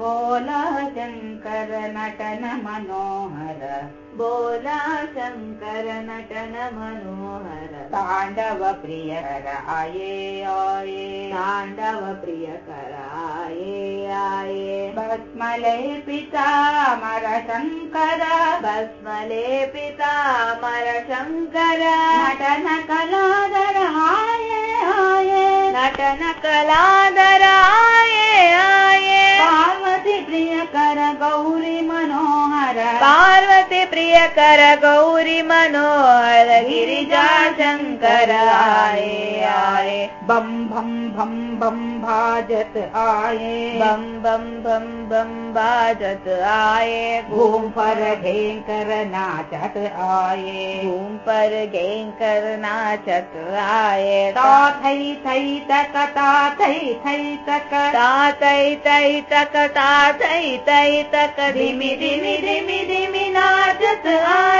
बोला शङ्कर नटन मनोहर बोला शङ्कर नटन मनोहर ताण्डव प्रियकर आये आये। ताण्डव प्रियकर आये आये। भस्मले पिता मर शङ्कर भस्मले पिता मर शङ्कर नटन कलाधर आये आये। नटन कलाधर मनोहर पार्वती प्रियकर गौरी मनोहर गिरिजा शङ्कर आये। बम भम भम बम भाजत आये। बम बम बम बम बाजत आये। घूम पर ढेंकर नाचत आये। घूम पर घेंकर नाचत आये। ता थई थई तक ता थई थई तक। ता तई तई तक ता थई तई तक। धिमि धिमि धिमि धिमि नाचत आये